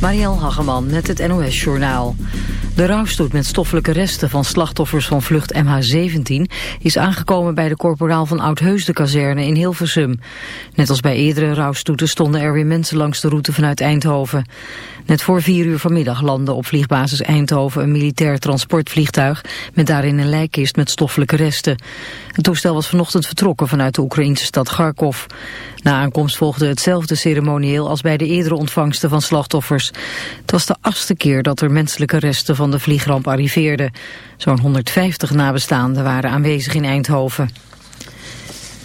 Marielle Hageman met het NOS Journaal. De rouwstoet met stoffelijke resten van slachtoffers van vlucht MH17 is aangekomen bij de korporaal van Oudheusden-kazerne in Hilversum. Net als bij eerdere rouwstoeten stonden er weer mensen langs de route vanuit Eindhoven. Net voor vier uur vanmiddag landde op vliegbasis Eindhoven een militair transportvliegtuig met daarin een lijkkist met stoffelijke resten. Het toestel was vanochtend vertrokken vanuit de Oekraïnse stad Kharkov. Na aankomst volgde hetzelfde ceremonieel als bij de eerdere ontvangsten van slachtoffers. Het was de achtste keer dat er menselijke resten van de vliegramp arriveerden. Zo'n 150 nabestaanden waren aanwezig in Eindhoven.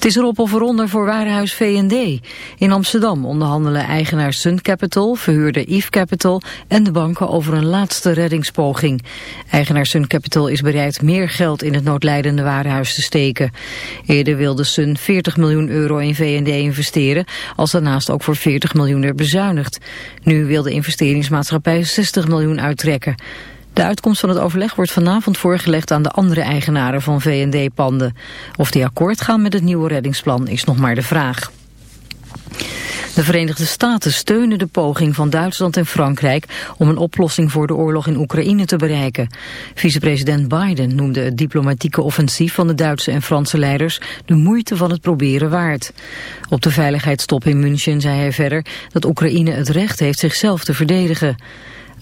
Het is erop of eronder voor warenhuis V&D. In Amsterdam onderhandelen eigenaar Sun Capital, verhuurder Eve Capital en de banken over een laatste reddingspoging. Eigenaar Sun Capital is bereid meer geld in het noodlijdende warenhuis te steken. Eerder wilde Sun 40 miljoen euro in V&D investeren, als daarnaast ook voor 40 miljoen er bezuinigd. Nu wil de investeringsmaatschappij 60 miljoen uittrekken. De uitkomst van het overleg wordt vanavond voorgelegd aan de andere eigenaren van V&D-panden. Of die akkoord gaan met het nieuwe reddingsplan is nog maar de vraag. De Verenigde Staten steunen de poging van Duitsland en Frankrijk om een oplossing voor de oorlog in Oekraïne te bereiken. Vicepresident Biden noemde het diplomatieke offensief van de Duitse en Franse leiders de moeite van het proberen waard. Op de veiligheidstop in München zei hij verder dat Oekraïne het recht heeft zichzelf te verdedigen.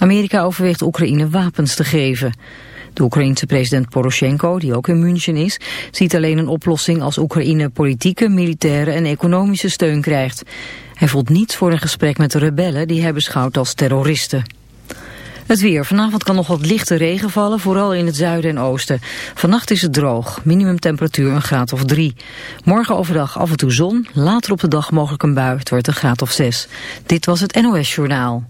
Amerika overweegt Oekraïne wapens te geven. De Oekraïense president Poroshenko, die ook in München is, ziet alleen een oplossing als Oekraïne politieke, militaire en economische steun krijgt. Hij voelt niets voor een gesprek met de rebellen die hij beschouwt als terroristen. Het weer. Vanavond kan nog wat lichte regen vallen, vooral in het zuiden en oosten. Vannacht is het droog. Minimumtemperatuur een graad of drie. Morgen overdag af en toe zon. Later op de dag mogelijk een bui. Het wordt een graad of zes. Dit was het NOS Journaal.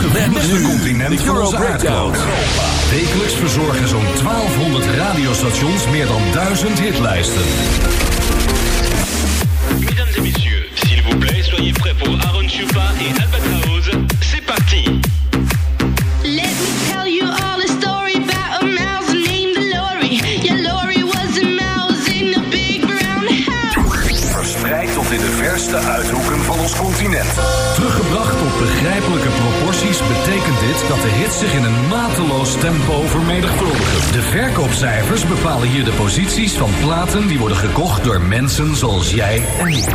Gewenste continent van onze Breakdown. Wekelijks verzorgen zo'n 1200 radiostations meer dan 1000 hitlijsten. Mesdames et messieurs, s'il vous plaît, soyez prêts pour Aaron Chupa et Albatraoz. Zich in een mateloos tempo vermenigvuldigen. De verkoopcijfers bepalen hier de posities van platen die worden gekocht door mensen zoals jij en ik.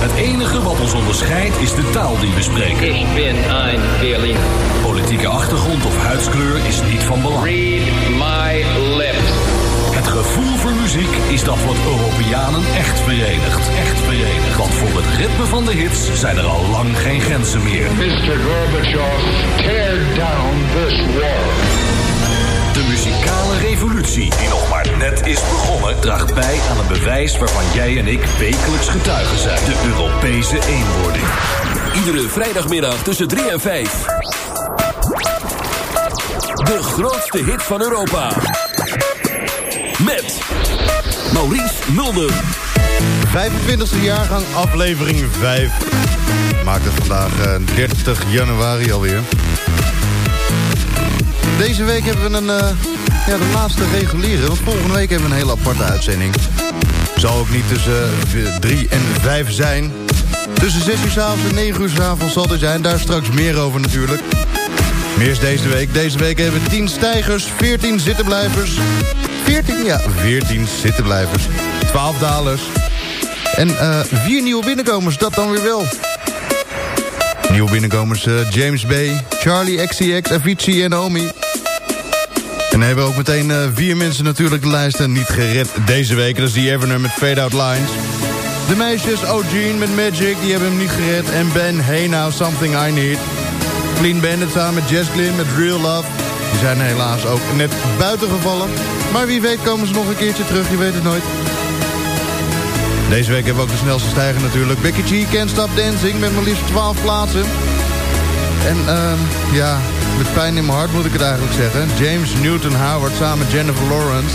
Het enige wat ons onderscheidt is de taal die we spreken. Ich bin ein Berliner. Politieke achtergrond of huidskleur is niet van belang. Read my muziek is dat wat Europeanen echt verenigt. Echt verenigt. Want voor het ritme van de hits zijn er al lang geen grenzen meer. Mr. Gorbachev, tear down this wall. De muzikale revolutie die nog maar net is begonnen, draagt bij aan een bewijs waarvan jij en ik wekelijks getuigen zijn: de Europese eenwording. Iedere vrijdagmiddag tussen 3 en 5. De grootste hit van Europa. Met Maurice Mulder. 25e jaargang, aflevering 5. Maakt het vandaag eh, 30 januari alweer. Deze week hebben we een, eh, ja, de laatste reguliere. Want volgende week hebben we een hele aparte uitzending. Zal ook niet tussen 3 en 5 zijn. Tussen 6 uur s'avonds en 9 uur s'avonds zal er zijn. Daar straks meer over natuurlijk. Meer is deze week. Deze week hebben we 10 stijgers, 14 zittenblijvers. 14, ja, 14 zittenblijvers. 12 dalers. En eh vier nieuwe binnenkomers, dat dan weer wel. Nieuwe binnenkomers eh, James Bay, Charlie XCX, Avicii en Omi. En dan hebben we ook meteen eh, vier mensen natuurlijk de lijsten niet gered deze week. Dat is die Everner met Fade Out Lines. De meisjes O'Gene met Magic, die hebben hem niet gered. En Ben Hey Now Something I Need. Clean Bandit samen met Jess Glynn met Real Love. Die zijn helaas ook net buiten gevallen. Maar wie weet komen ze nog een keertje terug, je weet het nooit. Deze week hebben we ook de snelste stijger natuurlijk. Becky G, Can't Stop Dancing met maar liefst 12 plaatsen. En ehm ja, met pijn in mijn hart moet ik het eigenlijk zeggen. James Newton Howard samen met Jennifer Lawrence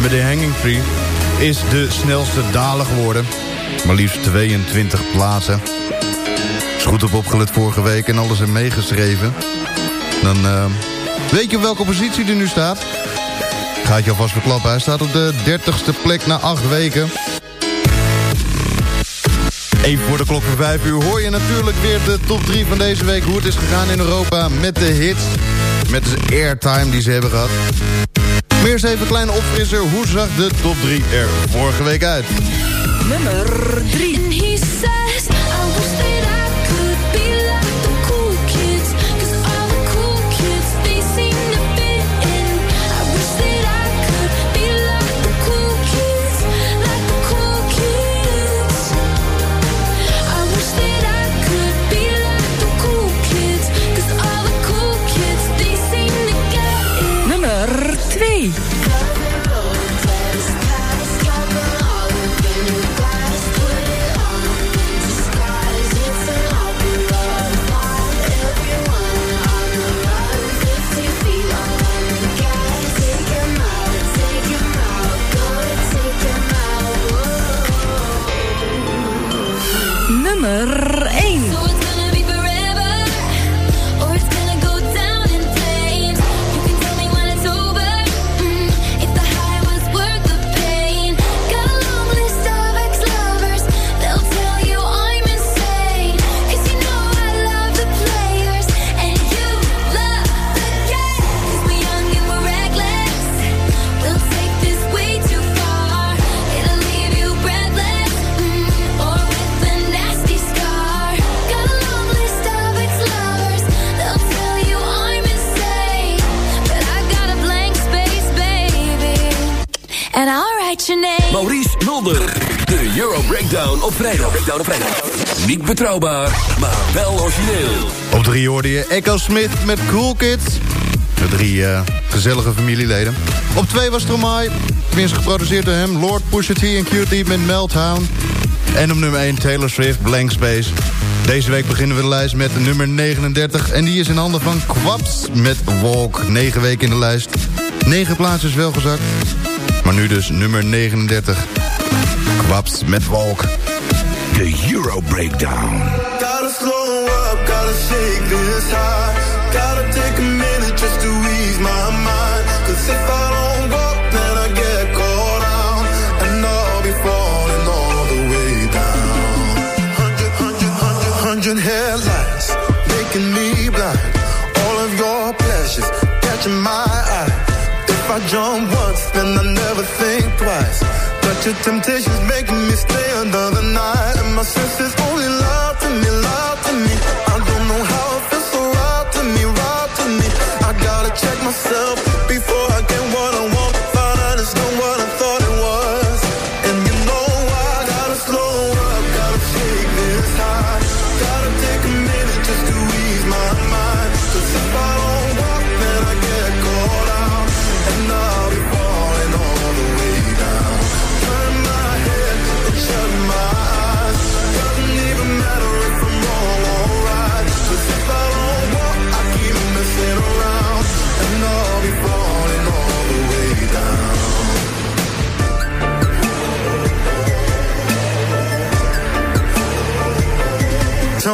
met The Hanging Tree... is de snelste daler geworden. Maar liefst 22 plaatsen. Is goed op opgelet vorige week en alles er meegeschreven. Dan ehm, weet je op welke positie hij nu staat. Gaat je alvast verklappen. Hij staat op de 30ste plek na 8 weken. Even voor de klok van 5 uur hoor je natuurlijk weer de top 3 van deze week. Hoe het is gegaan in Europa met de hits. Met de airtime die ze hebben gehad. Maar eerst even een kleine opfrisser. Hoe zag de top 3 er vorige week uit? Nummer 3. Maar wel origineel. Op 3 hoorde je Echo Smith met Cool Kids. De drie eh, gezellige familieleden. Op 2 was Stromae. Tenminste geproduceerd door hem. Lord Pusha T en Cutie met Meltdown. En op nummer 1 Taylor Swift, Blank Space. Deze week beginnen we de lijst met nummer 39. En die is in handen van Quaps met Walk. 9 weken in de lijst. 9 plaatsen wel gezakt. Maar nu dus nummer 39. Quaps met Walk. De Euro Breakdown. Gotta slow up, gotta shake this high. Gotta take a minute just to ease my mind. Cause if I don't go, then I get caught out. And I'll be falling all the way down. Hundred, hundred, hundred, hundred headlights making me blind. All of your pleasures catching my eye. If I jump once, then I never think twice. But your temptation's making me stay another night. And my senses only lie to me, lie to me. I don't know how it feels so right to me, right to me. I gotta check myself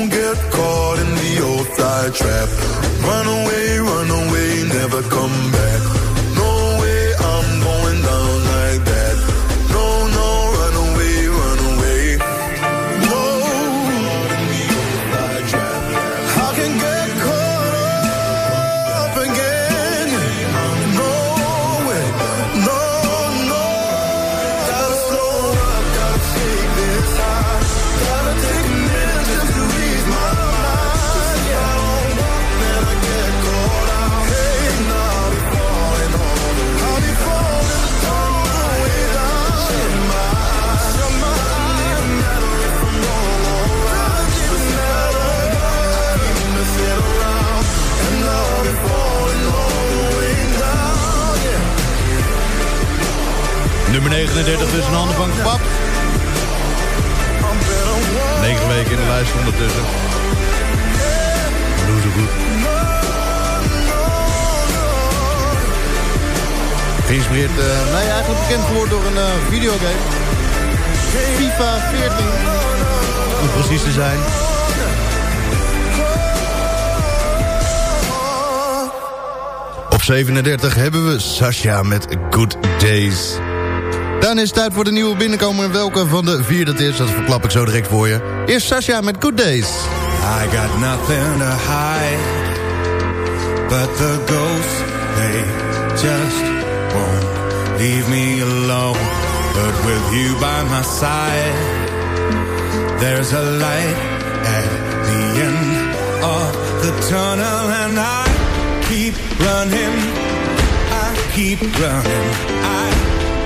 Won't get caught in the old fly trap. Run away, run away, never come back. 37 dus een handen van kwap. 9 weken in de lijst ondertussen. Doe ze goed. Geïnspireerd, uh, nee, eigenlijk bekend geworden door een eh, videogame. FIFA 14. Om precies te zijn. Op 37 hebben we Sasha met Good Days. Dan is het tijd voor de nieuwe binnenkomer. En welke van de vier dat is, dat verklap ik zo direct voor je. Eerst Sasha met Good Days. I got nothing to hide But the ghosts, they just won't leave me alone But with you by my side There's a light at the end of the tunnel And I keep running I keep running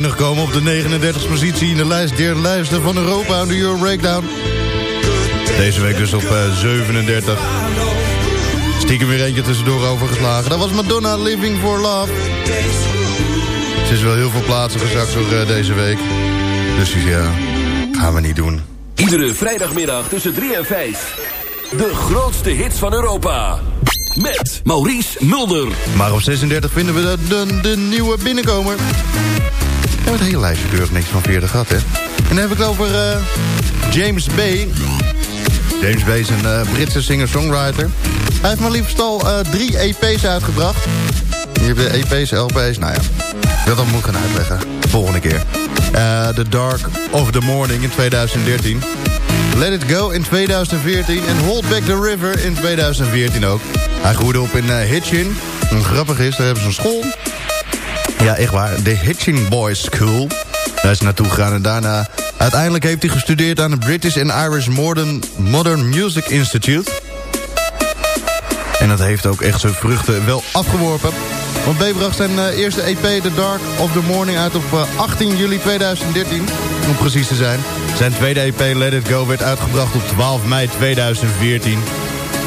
binnengekomen op de 39e positie... in de lijst der lijsten van Europa aan de Euro Breakdown. Deze week dus op eh, 37. Stiekem weer eentje tussendoor overgeslagen. Dat was Madonna Living for Love. Ze is wel heel veel plaatsen gezakt voor eh, deze week. Dus ja, gaan we niet doen. Iedere vrijdagmiddag tussen 3 en 5. De grootste hits van Europa. Met Maurice Mulder. Maar op 36 vinden we de, de, de nieuwe binnenkomer. Hebben het hele lijstje keurig niks van 40 gehad, hè. En dan heb ik het over eh, James Bay. James Bay is een eh, Britse singer-songwriter. Hij heeft maar liefst al eh, drie EP's uitgebracht. Hier heb je EP's, LP's, nou ja. Dat dan moet ik gaan uitleggen. Volgende keer. The Dark of the Morning in 2013. Let It Go in 2014 en Hold Back the River in 2014 ook. Hij groeide op in Hitchin. Grappig is, daar hebben ze een school. Ja, echt waar. De Hitchin Boys School. Daar is naartoe gegaan en daarna... Uiteindelijk heeft hij gestudeerd aan het British and Irish Modern, Modern Music Institute. En dat heeft ook echt zijn vruchten wel afgeworpen. Want B bracht zijn uh, eerste EP The Dark of the Morning uit op uh, 18 juli 2013. Om precies te zijn. Zijn tweede EP Let It Go werd uitgebracht op 12 mei 2014.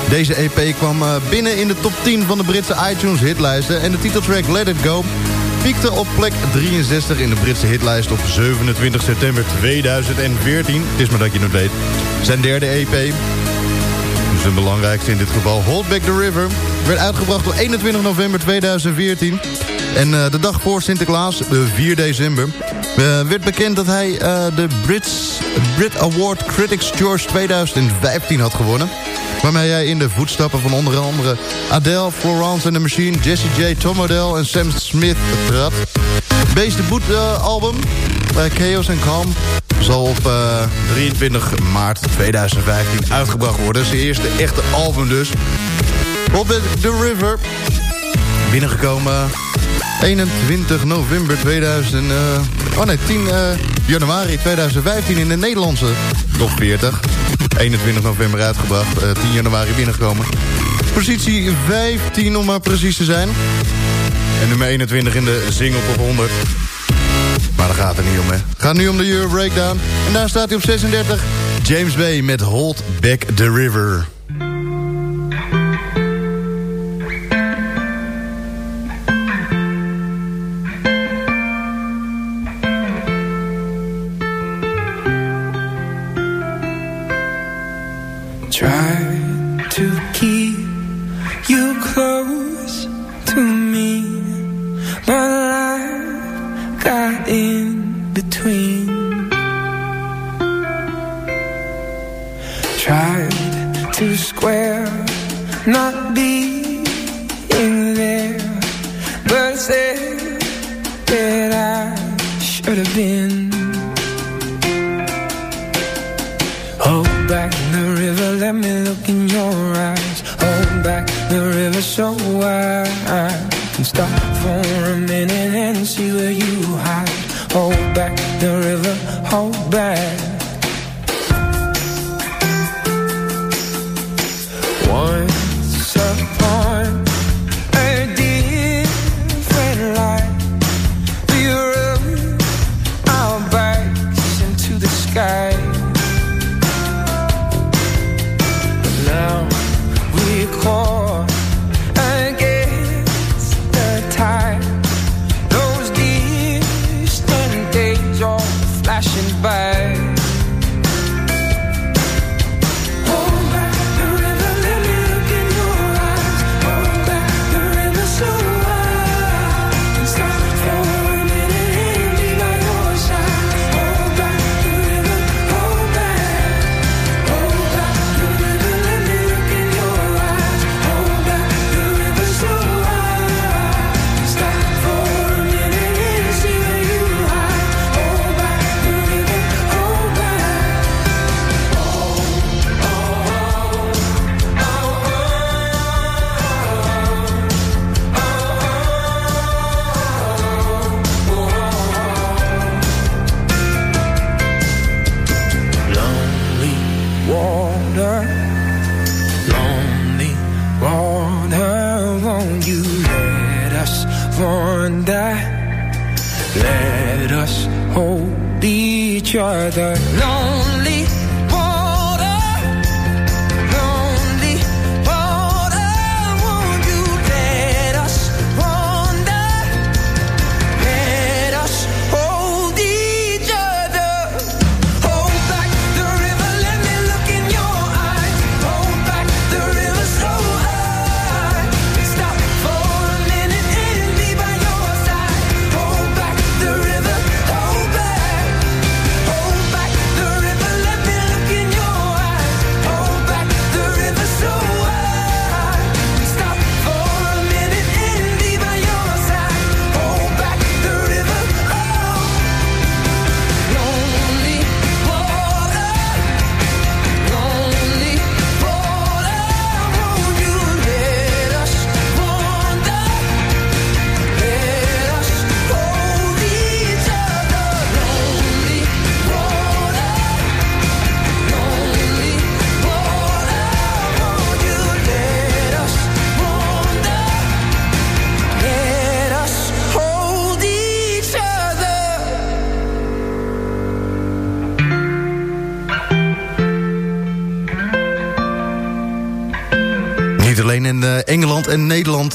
Deze EP kwam uh, binnen in de top 10 van de Britse iTunes hitlijsten. En de titeltrack Let It Go piekte op plek 63 in de Britse hitlijst op 27 september 2014. Het is maar dat je het weet. Zijn derde EP, dus de belangrijkste in dit geval, Hold Back the River... werd uitgebracht op 21 november 2014. En uh, de dag voor Sinterklaas, de 4 december... Uh, werd bekend dat hij uh, de Brits, Brit Award Critics George 2015 had gewonnen. Waarmee hij in de voetstappen van onder andere Adele, Florence and the Machine... Jessie J, Tom Odell en Sam Smith trad. Beest debuutalbum, uh, Chaos and Calm... zal op 23 maart 2015 uitgebracht worden. Zijn eerste echte album dus. Op The River, binnengekomen 21 november 2000... Uh, oh nee, 10 uh, januari 2015 in de Nederlandse top 40. 21 november uitgebracht, uh, 10 januari binnengekomen. Positie 15 om maar precies te zijn. En nummer 21 in de single top 100. Maar daar gaat het niet om, hè. Gaat nu om de Euro Breakdown. En daar staat hij op 36. James Bay met Hold Back the River. Try stop for a minute and see where you hide. Hold back the river, hold back.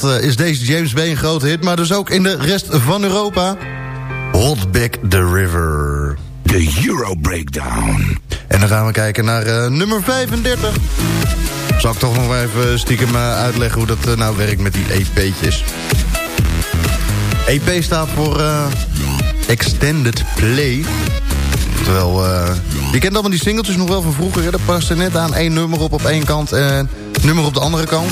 Nederland eh, is deze James Bay een grote hit... maar dus ook in de rest van Europa. Hold Back the River. De Euro Breakdown. En dan gaan we kijken naar eh, nummer 35. Zal ik toch nog even stiekem eh, uitleggen hoe dat nou werkt met die EP'tjes. EP staat voor Extended Play. Terwijl, je kent allemaal die singeltjes nog wel van vroeger. Hè? Dat past er net aan één nummer op op één kant en nummer op de andere kant.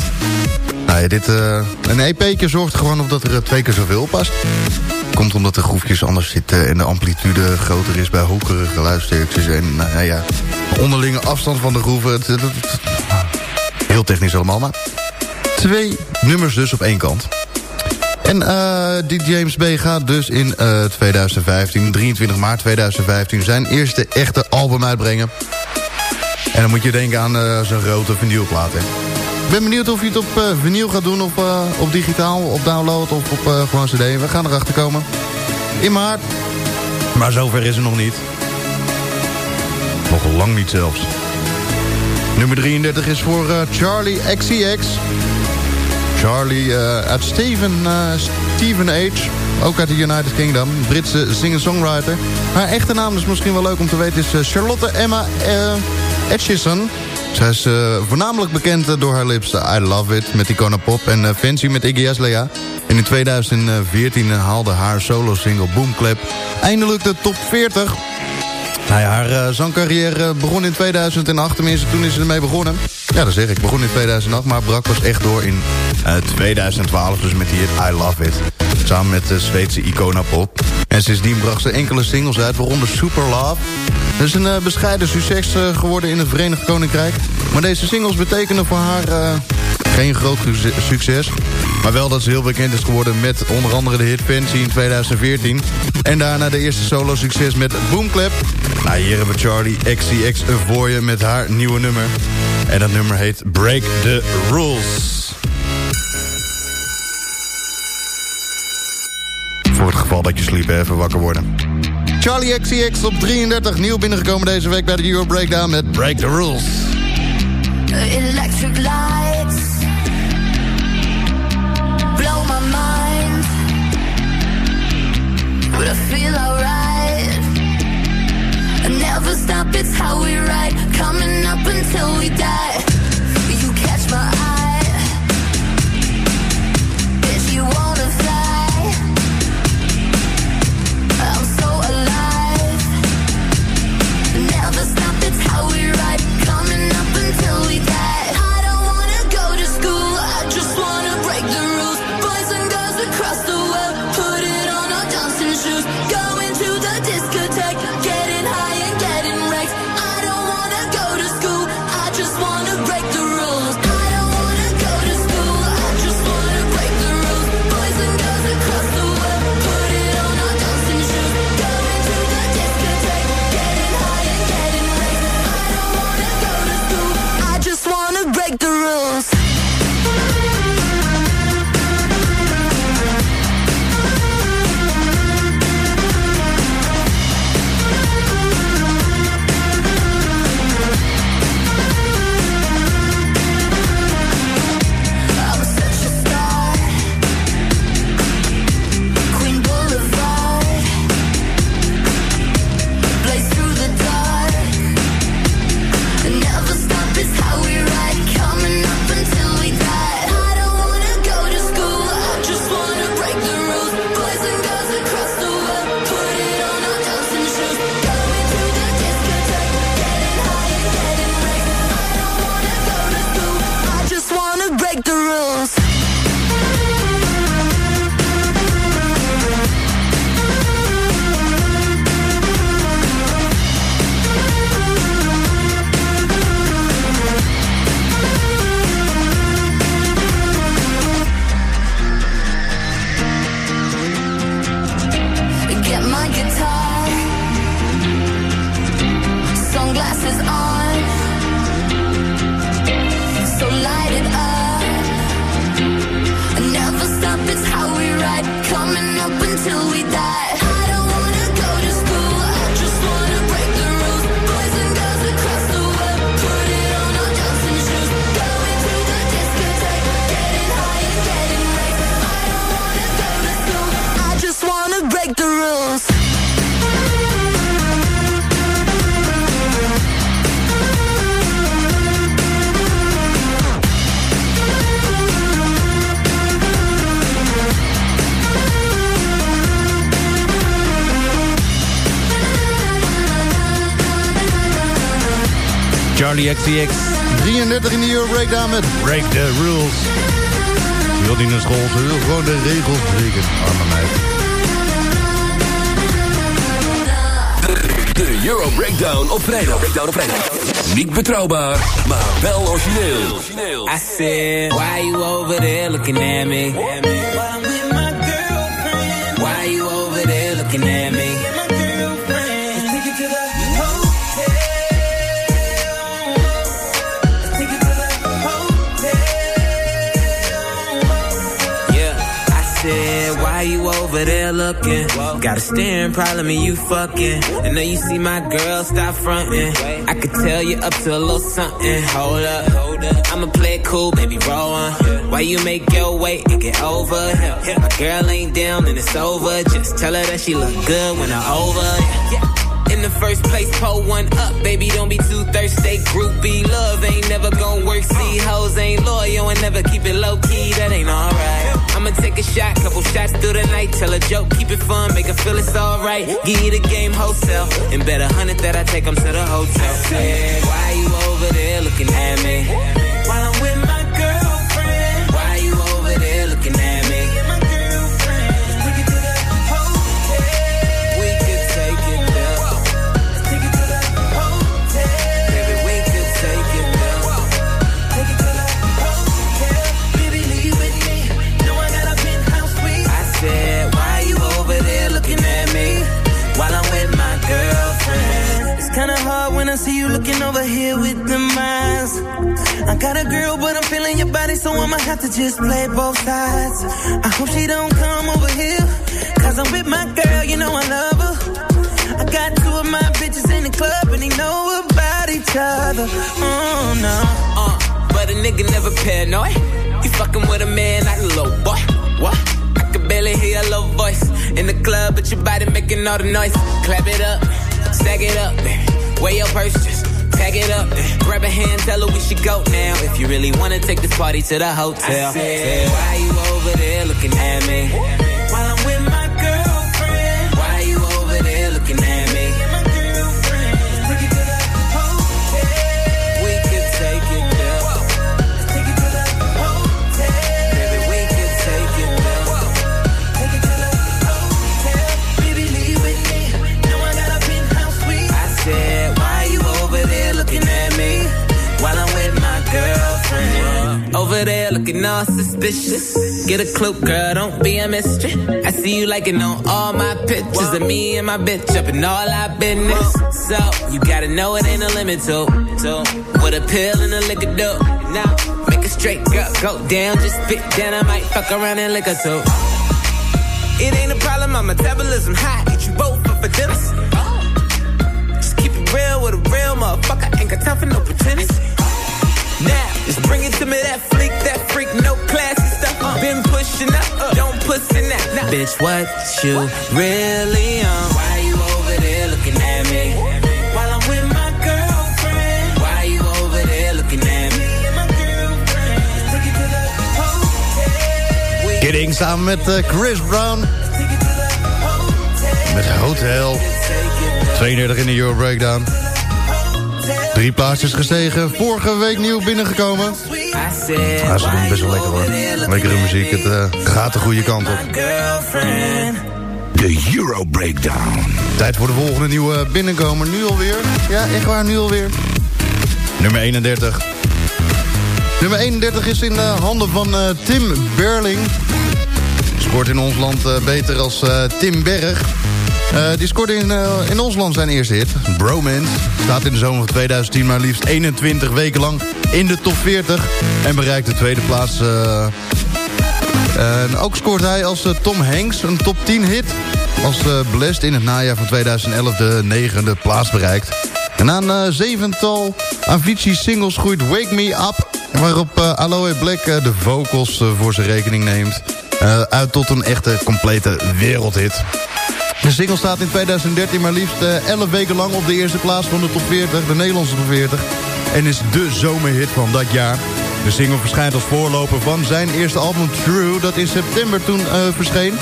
Nou ja, dit, eh, een EP'tje zorgt gewoon op dat er eh, twee keer zoveel past. Komt omdat de groefjes anders zitten en de amplitude groter is bij hogere geluidsterktes. En nou ja, de onderlinge afstand van de groeven. Heel technisch allemaal, maar twee nummers dus op één kant. En eh, die James B gaat dus in eh, 2015, 23 maart 2015... zijn eerste echte album uitbrengen. En dan moet je denken aan zijn grote vinylplaat. hè. Ben benieuwd of hij het op eh, vinyl gaat doen, of eh, op digitaal, op download of op eh, gewoon cd. We gaan erachter komen. In maart. Maar zover is het nog niet. Nog lang niet zelfs. Nummer 33 is voor Charlie XCX. Charlie uit Steven, Steven Age. Ook uit de United Kingdom. Britse singer-songwriter. Haar echte naam is misschien wel leuk om te weten. Is Charlotte Emma uh, Etchison. Zij is eh, voornamelijk bekend eh, door haar lips I Love It met Icona Pop en eh, Fancy met Iggy Azalea. En in 2014 haalde haar solo-single Boomclap eindelijk de top 40. Nou haar eh, zangcarrière begon in 2008. Tenminste, toen is ze ermee begonnen. Ja, dat zeg ik. Begon in 2008, maar brak pas echt door in eh, 2012. Dus met die I Love It. Samen met de Zweedse Icona Pop. En sindsdien bracht ze enkele singles uit, waaronder Super Love. Het is een eh, bescheiden succes eh, geworden in het Verenigd Koninkrijk. Maar deze singles betekenen voor haar eh, geen groot succes-. Maar wel dat ze heel bekend is geworden met onder andere de hit Fancy in 2014. En daarna de eerste solo succes met Boomclap. Nou, hier hebben we Charlie XCX voor je met haar nieuwe nummer. En dat nummer heet Break the Rules. Geval dat je sliep, even wakker worden. Charlie XCX op 33, nieuw binnengekomen deze week bij de Euro Breakdown met Break the Rules. Electric lights blow my mind, but I feel alright. I never stop, it's how we ride, coming up until we die. Charlie XCX. 33 in de Euro Breakdown met Break the Rules. Ze wil niet naar school, ze wil gewoon de regels breken. Arme meid. De Euro Breakdown op vrijdag. Breakdown op vrijdag. Niet betrouwbaar, maar wel origineel. I said, why you over there looking at me? Over there looking? Got a staring problem and you fucking. And now you see my girl, stop fronting. I could tell you up to a little something. Hold up, hold up. I'ma play it cool, baby, roll on. Why you make your way and get over here? My girl ain't down and it's over. Just tell her that she look good when I'm over. In the first place, pull one up, baby. Don't be too thirsty. Groupie love ain't never gonna work. See, hoes ain't loyal and never keep it low key. That ain't alright. I'ma take a shot, couple shots through the night. Tell a joke, keep it fun, make her feel it's alright. Give you the game wholesale, and bet a hundred that I take 'em to the hotel. Hey, why you over there looking at me? While I'm with my over here with the eyes. I got a girl, but I'm feeling your body, so I'ma have to just play both sides. I hope she don't come over here, cause I'm with my girl, you know I love her. I got two of my bitches in the club, and they know about each other. Oh no. Uh, but a nigga never paranoid. You fucking with a man like a little boy. What? I can barely hear your low voice in the club, but your body making all the noise. Clap it up, stack it up, weigh your purse, tag it up, grab a hand, tell her we should go now. If you really wanna take this party to the hotel. I said, why you over there looking at me? While I'm with my all suspicious. Get a clue, girl, don't be a mystery. I see you liking on all my pictures of me and my bitch up in all our business. So, you gotta know it ain't a limit to, to what a pill and a liquor do. Now, make a straight girl go down, just spit down. I might fuck around and lick her too. It ain't a problem, my metabolism high. Eat you both up for dinner. Just keep it real with a real motherfucker. Ain't got time for no pretense. Now, just bring it to me, that freak, that no classy stuff. Been pushing up, don't pussy now. Nah. Bitch, what you really on? Why you over there looking at me? While I'm with my girlfriend. Why you over there looking at me? Kidding samen met eh, Chris Brown. Met Hotel. 32 in de Euro Breakdown. Drie plaatsjes gestegen. Vorige week nieuw binnengekomen. Ja, ze doen best wel lekker hoor. Lekkere muziek. Het eh, gaat de goede kant op. De Euro Breakdown. Tijd voor de volgende nieuwe binnenkomer. Nu alweer. Ja, echt waar, nu alweer. Nummer 31. Nummer 31 is in de handen van eh, Tim Berling. Scoort in ons land eh, beter als Tim Berg. Eh, die scoorde in, in ons land zijn eerste hit. Bromance. Staat in de zomer van 2010 maar liefst 21 weken lang in de top 40. En bereikt de tweede plaats... eh, en ook scoort hij als eh, Tom Hanks een top 10 hit. Als Blessed in het najaar van 2011 de negende plaats bereikt. En uh, zevental Avicii singles groeit Wake Me Up... waarop Aloe Black de vocals voor zijn rekening neemt... uit tot een echte complete wereldhit. De single staat in 2013 maar liefst eh, 11 weken lang op de eerste plaats van de top 40, de Nederlandse top 40. En is de zomerhit van dat jaar. De single verschijnt als voorloper van zijn eerste album True, dat in september toen eh, verscheen.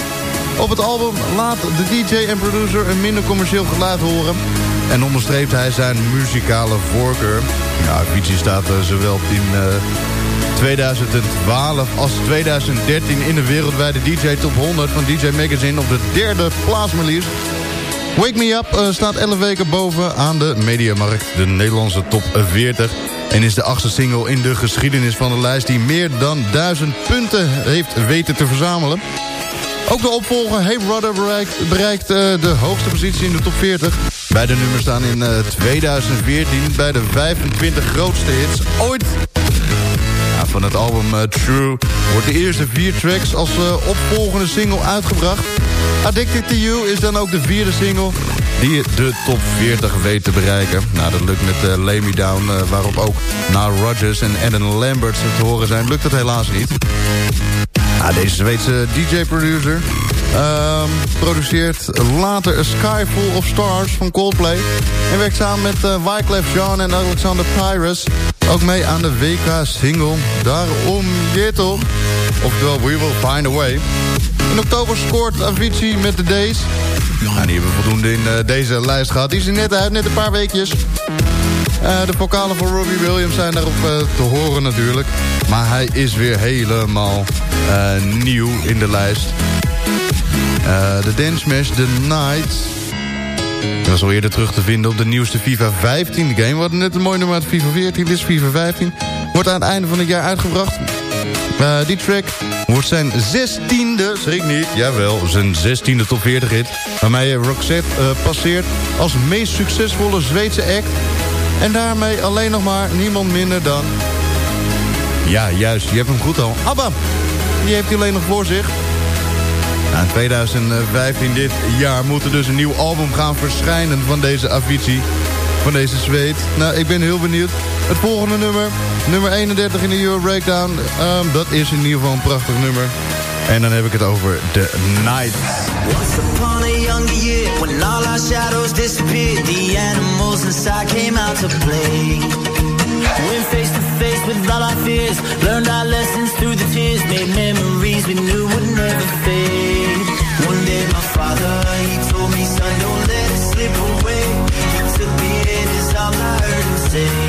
Op het album laat de DJ en producer een minder commercieel geluid horen. En onderstreept hij zijn muzikale voorkeur. Ja, Avicii staat eh, zowel in eh, 2012 als 2013 in de wereldwijde DJ Top 100 van DJ Magazine op de derde plaats maar liefst. Wake Me Up eh, staat 11 weken boven aan de Mediamarkt, de Nederlandse top 40. En is de achtste single in de geschiedenis van de lijst die meer dan 1000 punten heeft weten te verzamelen. Ook de opvolger Hey Brother bereikt, bereikt eh, de hoogste positie in de top 40. Beide nummers staan in eh, 2014 bij de 25 grootste hits ooit. Van het album eh, True wordt de eerste vier tracks als eh, opvolgende single uitgebracht. Addicted to You is dan ook de vierde single die de top 40 weet te bereiken. Nou, dat lukt met uh, Lay Me Down, eh, waarop ook Nile Rodgers en Adam Lambert te horen zijn. Lukt het helaas niet. Ah, deze Zweedse DJ-producer ehm, produceert later A Sky Full of Stars van Coldplay. En werkt samen met uh, Wyclef Jean en Alexander Pyrus ook mee aan de WK-single. Daarom je toch. Oftewel, we will find a way. In oktober scoort Avicii met de Days. Nou, die hebben we voldoende in uh, deze lijst gehad. Die is er net uit, net een paar weekjes. Uh, de vocalen van Robbie Williams zijn daarop uh, te horen natuurlijk. Maar hij is weer helemaal nieuw in de lijst. De Dance Smash The Night. Dat was al eerder terug te vinden op de nieuwste FIFA 15 game. Hadden net een mooi nummer uit FIFA 14. Dit is FIFA 15. Wordt aan het einde van het jaar uitgebracht. Die track wordt zijn zestiende, schrik niet, jawel, zijn zestiende top 40 hit. Waarmee Roxette passeert als meest succesvolle Zweedse act en daarmee alleen nog maar niemand minder dan... Ja, juist, je hebt hem goed al. ABBA, die heeft hij alleen nog voor zich. Nou, in 2015 dit jaar moet er dus een nieuw album gaan verschijnen van deze Avicii. Van deze Zweed. Nou, ik ben heel benieuwd. Het volgende nummer, nummer 31 in de Euro Breakdown. Um, dat is in ieder geval een prachtig nummer. En dan heb ik het over The Night. Once upon a younger year, when all our shadows disappeared, the animals inside came out to play. Went face to face with all our fears, learned our lessons through the tears, made memories we knew would never fade. One day my father, he told me, son, don't let it slip away. stay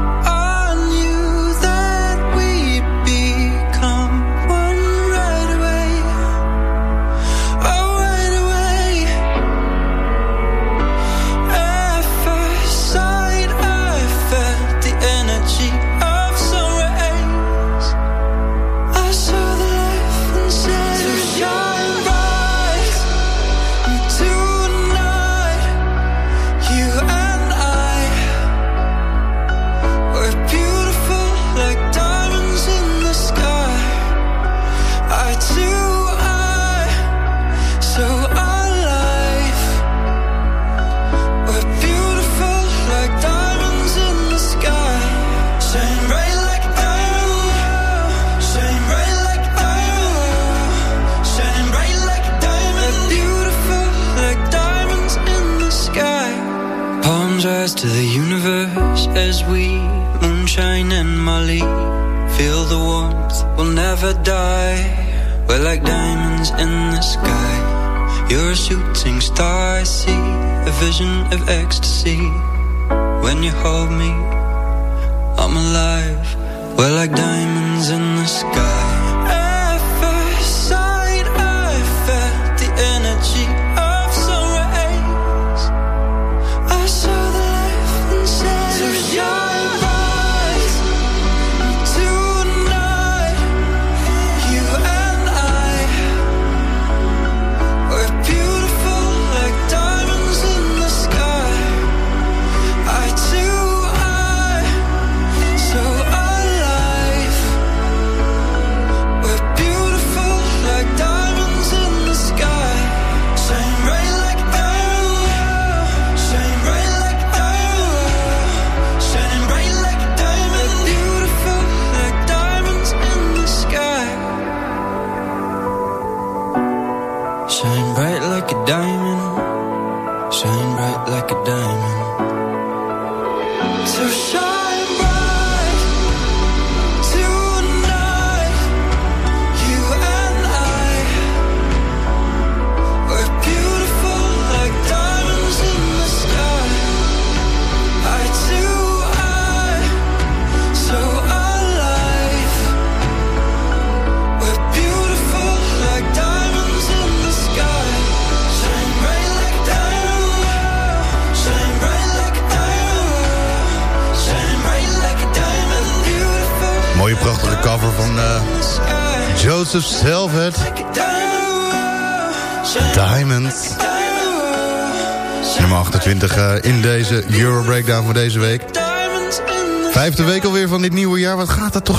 Never die. We're like diamonds in the sky. You're a shooting star. I see a vision of ecstasy. When you hold me, I'm alive. We're like diamonds in the sky.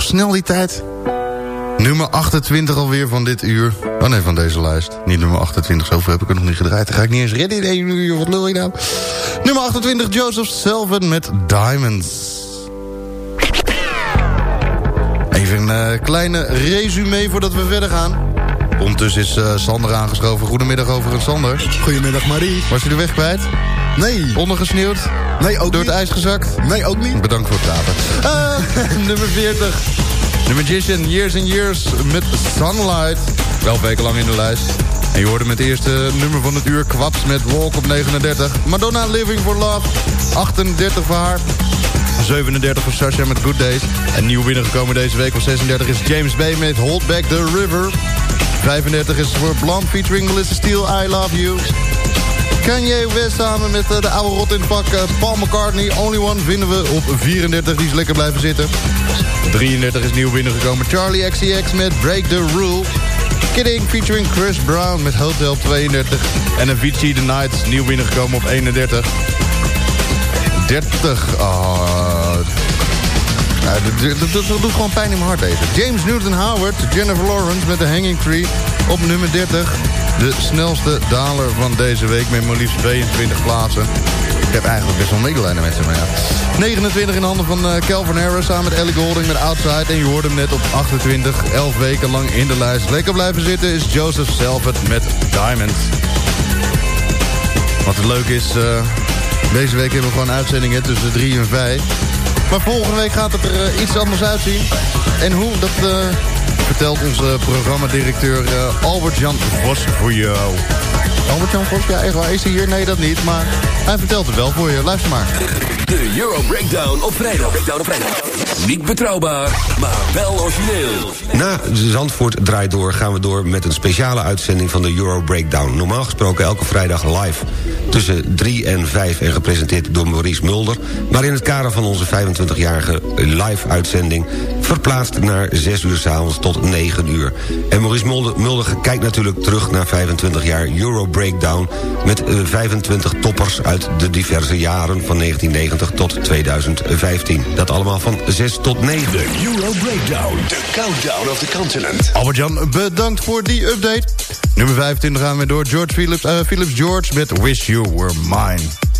Toch snel die tijd? Nummer 28 alweer van dit uur. Oh nee, van deze lijst. Niet nummer 28, zoveel heb ik er nog niet gedraaid. Dan ga ik niet eens redden in één uur. Wat lul je nou? Nummer 28, Joseph Selvet met Diamonds. Even een eh, kleine resume voordat we verder gaan. Ondertussen is eh, Sander aangeschoven. Goedemiddag overigens, Sander. Goedemiddag, Marie. Was je de weg kwijt? Nee. Ondergesneeuwd? Nee, ook Door niet. het ijs gezakt? Nee, ook niet. Bedankt voor het praten. Eh, nummer 40. The Magician, Years and Years met Sunlight. Wel weken lang in de lijst. En je hoorde met het eerste nummer van het uur Kwaps met Walk op 39. Madonna Living for Love, 38 voor haar. 37 voor Sasha met Good Days. En nieuw binnengekomen deze week op 36 is James Bay met Hold Back the River. 35 is voor Blonde featuring Melissa Steele, I Love You. Kanye West samen met eh, de oude rot in het pak eh, Paul McCartney. Only One vinden we op 34. Die is lekker blijven zitten. 33 is nieuw binnengekomen. Charlie XCX met Break the Rule. Kidding featuring Chris Brown met Hotel 32. En Avicii The Nights nieuw binnengekomen op 31. 30. Ah. Ja, dat, dat- dat- doet gewoon pijn in mijn hart deze. James Newton Howard, Jennifer Lawrence met de Hanging Tree op nummer 30. De snelste daler van deze week met maar liefst 22 plaatsen. Ik heb eigenlijk best wel medelijden met ze, maar ja. 29 in de handen van eh, Calvin Harris samen met Ellie Golding met Outside. En je hoorde hem net op 28, 11 weken lang in de lijst. Lekker blijven zitten is Joseph Selvet met Diamonds. Wat het leuk is, eh, deze week hebben we gewoon uitzendingen tussen 3 en 5. Maar volgende week gaat het er eh, iets anders uitzien. En hoe, dat vertelt onze programmadirecteur eh, Albert-Jan Vos voor jou. Albert-Jan Vos, ja echt waar, is hij hier? Nee, dat niet, maar hij vertelt het wel voor je. Luister maar. De Euro Breakdown op vrijdag. Breakdown op vrijdag. Niet betrouwbaar, maar wel origineel. Na Zandvoort draait door gaan we door met een speciale uitzending van de Euro Breakdown. Normaal gesproken elke vrijdag live tussen 3 en 5 en gepresenteerd door Maurice Mulder. Maar in het kader van onze 25-jarige live uitzending verplaatst naar 6 uur s'avonds tot 9 uur. En Maurice Mulder, Mulder kijkt natuurlijk terug naar 25 jaar Euro Breakdown... met eh, 25 toppers uit de diverse jaren van 1990 tot 2015. Dat allemaal van 6 tot 9. De Euro Breakdown, the countdown of the continent. Albert-Jan, bedankt voor die update. Nummer 25 gaan we door George Philips, eh, Philips George met Wish You Were Mine.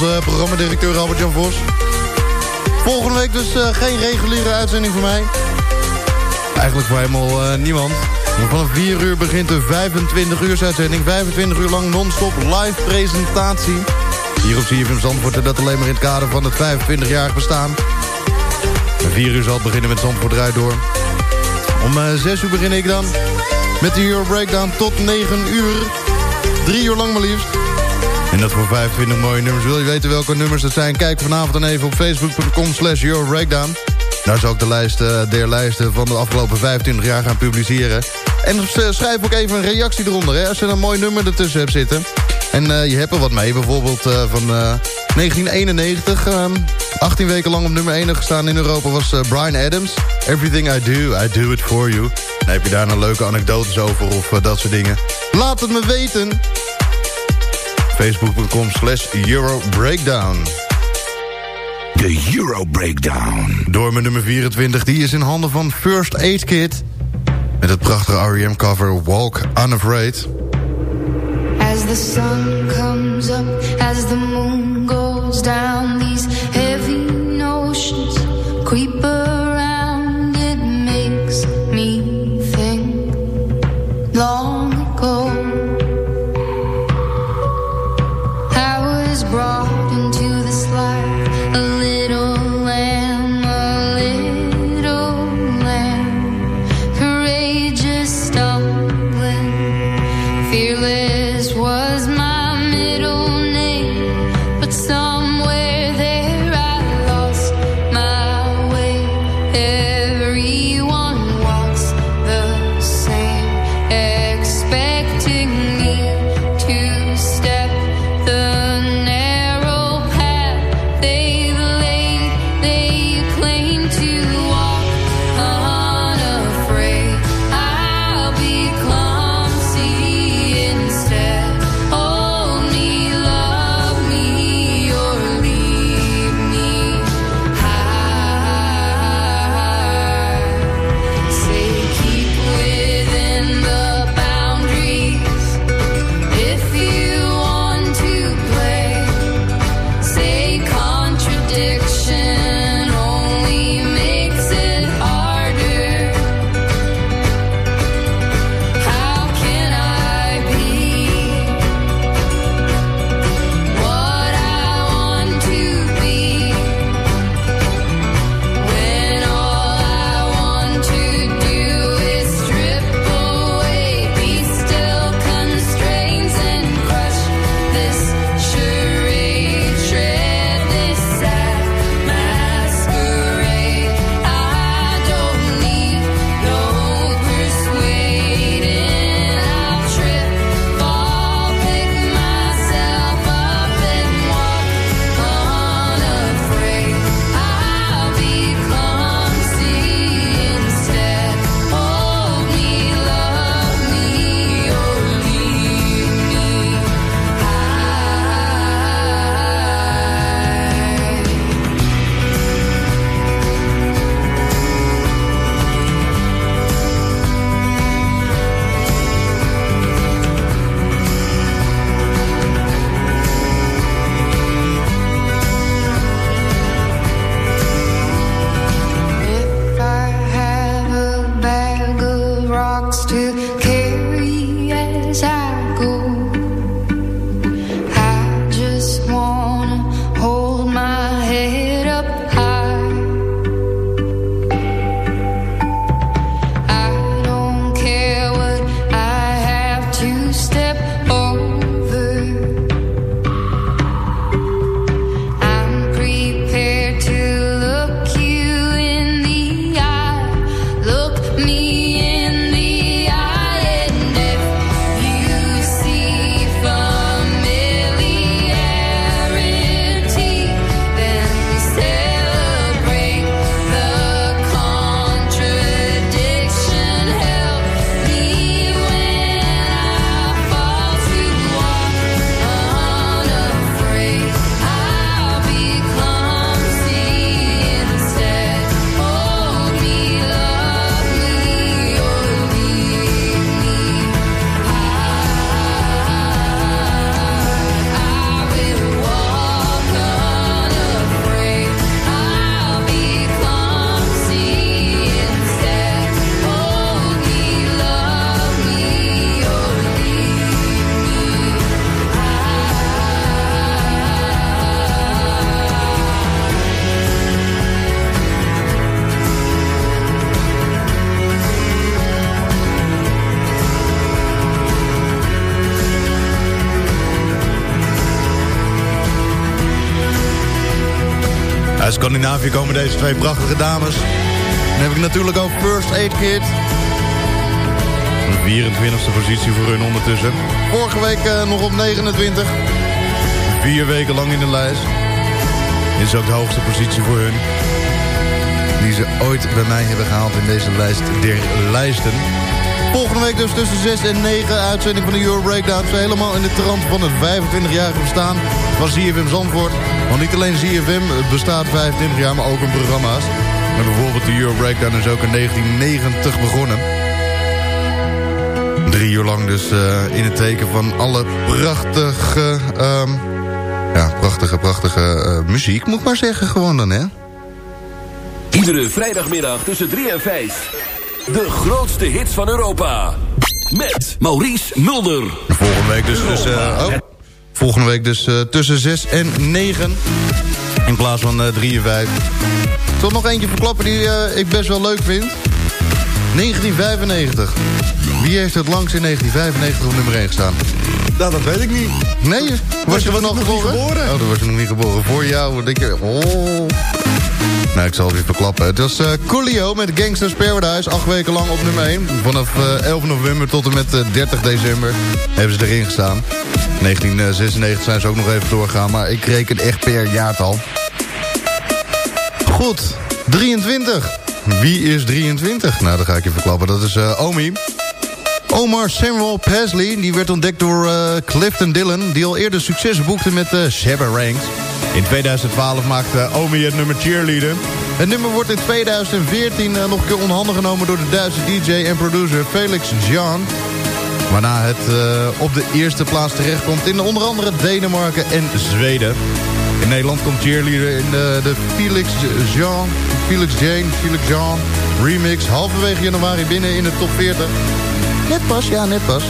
Onze programmadirecteur Albert-Jan Vos. Volgende week dus eh, geen reguliere uitzending voor mij. Eigenlijk voor helemaal eh, niemand. Maar vanaf 4 uur begint de 25 uur uitzending. 25 uur lang non-stop live presentatie. Hier op CFM Zandvoort en dat alleen maar in het kader van het 25-jarig bestaan. Om 4 uur zal het beginnen met Zandvoort draait door. Om eh, 6 uur begin ik dan met de Euro Breakdown tot 9 uur. Drie uur lang maar liefst. En dat voor 25 mooie nummers. Wil je weten welke nummers dat zijn? Kijk vanavond dan even op facebook.com slash Euro Breakdown. Daar zal ik de lijst uh, der lijsten van de afgelopen 25 jaar gaan publiceren. En schrijf ook even een reactie eronder, hè, als je een mooi nummer ertussen hebt zitten. En uh, je hebt er wat mee, bijvoorbeeld van 1991. 18 weken lang op nummer 1 gestaan in Europa was Brian Adams. Everything I do, I do it for you. Dan heb je daar een leuke anekdotes over of dat soort dingen. Laat het me weten. Facebook.com slash Euro Breakdown. De Euro Breakdown. Door mijn nummer 24, die is in handen van First Aid Kit. Met het prachtige R.E.M. cover Walk Unafraid. As the sun comes up, as the moon Scandinavië komen deze twee prachtige dames. Dan heb ik natuurlijk ook First Aid Kit. De 24e positie voor hun ondertussen. Vorige week eh, nog op 29. Vier weken lang in de lijst. Dit is ook de hoogste positie voor hun. Die ze ooit bij mij hebben gehaald in deze lijst der lijsten. Volgende week dus tussen 6 en 9 uitzending van de Euro Breakdown. Ze helemaal in de trant van het 25-jarige bestaan van ZFM Zandvoort. Want niet alleen ZFM bestaat 25 jaar, maar ook een programma's. En bijvoorbeeld de Euro Breakdown is ook in 1990 begonnen. Drie uur lang dus eh, in het teken van alle prachtige... ehm, ja, prachtige, prachtige eh, muziek, moet ik maar zeggen gewoon dan, hè? Iedere vrijdagmiddag tussen 3 en 5. De grootste hits van Europa. Met Maurice Mulder. Volgende week dus, dus, eh, oh, volgende week dus eh, tussen 6 en 9. In plaats van 3 en 5. Ik zal nog eentje verklappen die eh, ik best wel leuk vind. 1995. Wie heeft het langst in 1995 op nummer 1 gestaan? Nou, dat weet ik niet. Nee, was je was nog geboren? geboren. Oh, dan was je nog niet geboren. Voor jou, denk je... Oh. Nou, ik zal het weer verklappen. Het was eh Coolio met Gangsters Paradise. Acht weken lang op nummer 1. Vanaf eh 11 november tot en met eh, 30 december hebben ze erin gestaan. 1996 zijn ze ook nog even doorgegaan. Maar ik reken echt per jaartal. Goed, 23. Wie is 23? Nou, dat ga ik je verklappen. Dat is eh, Omi. Omar Samuel Pasley, die werd ontdekt door eh, Clifton Dillon... die al eerder succes boekte met uh, Shabba Ranks. In 2012 maakte Omi het nummer Cheerleader. Het nummer wordt in 2014 eh, nog een keer onderhanden genomen... door de Duitse DJ en producer Felix Jan. Waarna het eh, op de eerste plaats terechtkomt... in onder andere Denemarken en Zweden. In Nederland komt Cheerleader in de, de Felix Jean, Felix Jane, Felix Jean remix... halverwege januari binnen in de top 40... Net pas, ja, net pas.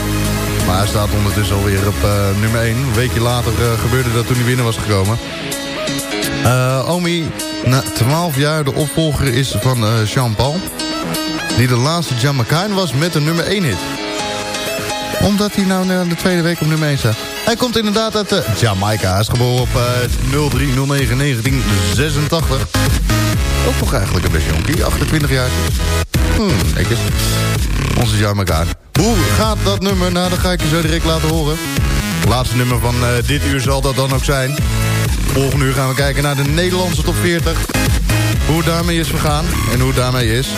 Maar hij staat ondertussen alweer op eh, nummer 1. Een weekje later eh, gebeurde dat toen hij binnen was gekomen. Eh, Omi, na 12 jaar de opvolger is van eh, Jean-Paul. Die de laatste Jamaican was met een nummer 1 hit. Omdat hij nou de tweede week op nummer 1 staat. Hij komt inderdaad uit Jamaica. Hij is geboren op eh 03 09 1986. Ook nog eigenlijk een beetje jonkie, 28 jaar. Hmm, kijk eens. Onze Jamaica. Hoe gaat dat nummer? Nou, dat ga ik je zo direct laten horen. Laatste nummer van eh, dit uur zal dat dan ook zijn. Volgende uur gaan we kijken naar de Nederlandse top 40. Hoe het daarmee is vergaan en hoe het daarmee is.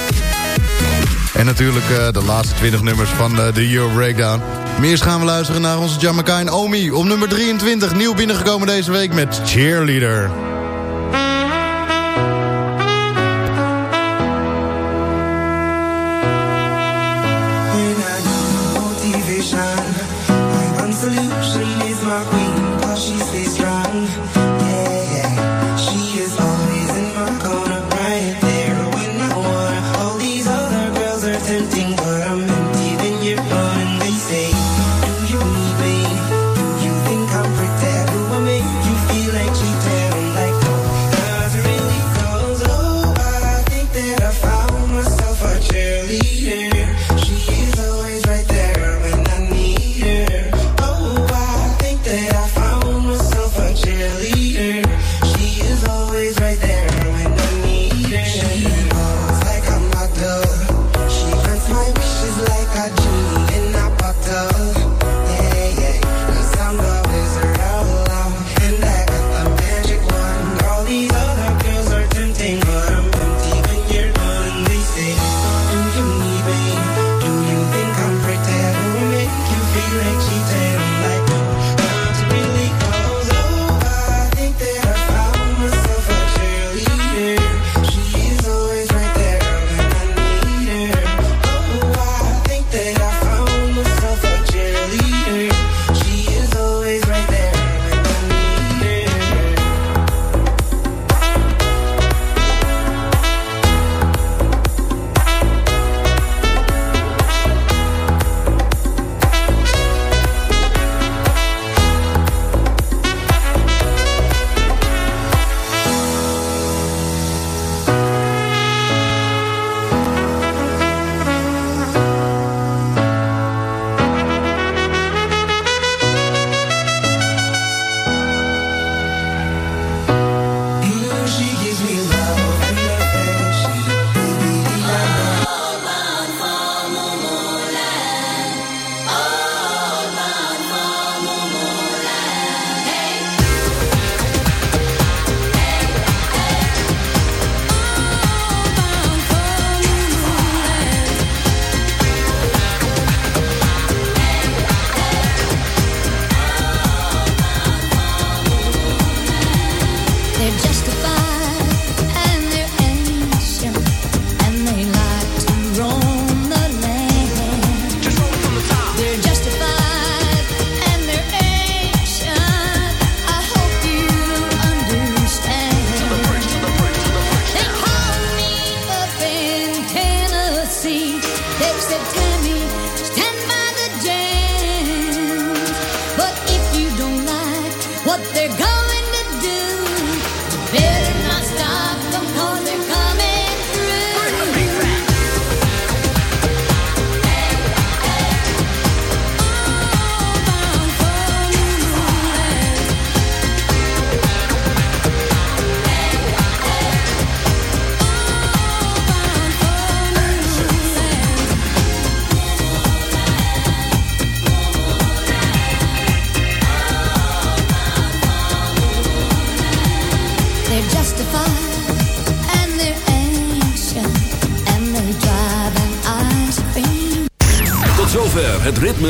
En natuurlijk eh, de laatste 20 nummers van eh, de Euro Breakdown. Eerst gaan we luisteren naar onze Jamaican Omi. Op nummer 23, nieuw binnengekomen deze week met Cheerleader.